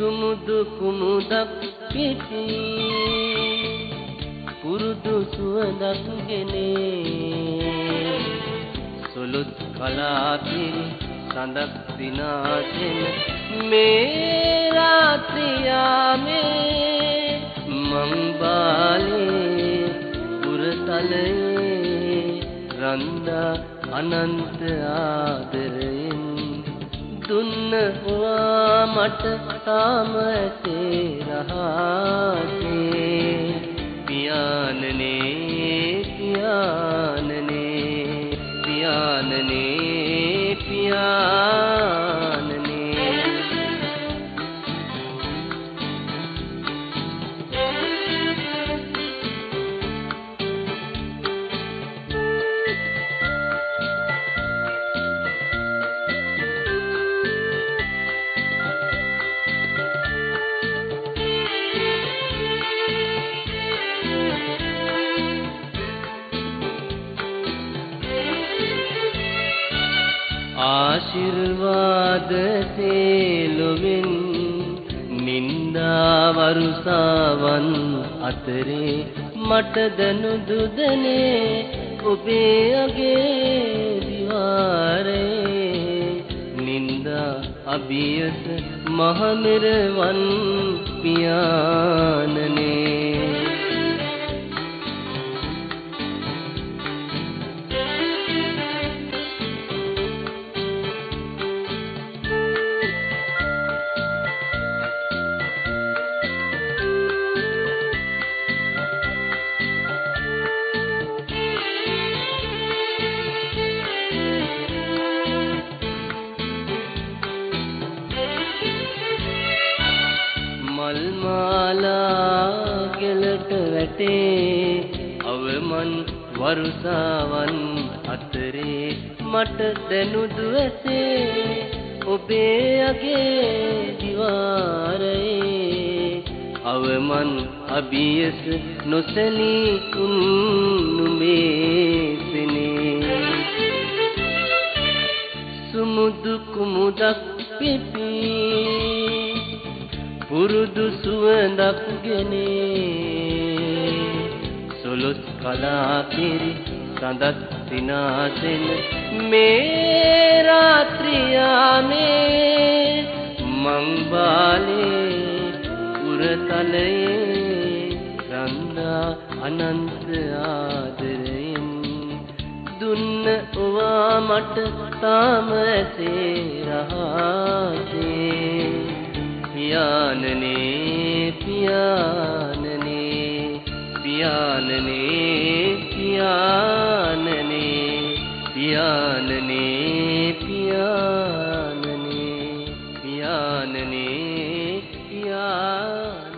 කුමුදක් පිපි පුරුදු සුවඳක් ගෙනේ සොලොත් කලාපිරි සඳක් විනාශෙන මේ රාත්‍රියාමේ මං බාලේ පුරතලයේ රන්දා අනන්ත ආදරයෙන් දුන්න හොවා මට තාම ඇතේ රහසේ. පියාණනේ පියා ආශිර්වාද තේලොවෙන් නින්දා වරුසාවන් අතරේ මට දනු දුදනේ ඔබේ අගේ දිවාරේ නින්දා අභියස මහමෙරවන් පියානනේ මල් මාලා ගෙලට වැටේ අවමන් වරුසාවන් අතරේ මට දැනුදු ඇසේ ඔබේ අගේ දිවාරයේ අවමන් අභියස නොසැලී උන්නුමේ සෙනේ සුමුදු කුමුදක් පිපී පුරුදු සුවඳක් ගෙනේ. සොලොස් කලාපිරි සඳත් විනාසෙන මේ රාත්‍රියාමේ මං බාලේ උරතලයේ රන්දා අනන්ත ආදරයෙන් දුන්න ඔවා මට තාම ඇසේ රහසේ. පියානනේ පියානනේ පියානනේ පියානනේ පියානනේ පියානනේ පියානනේ පියානනේ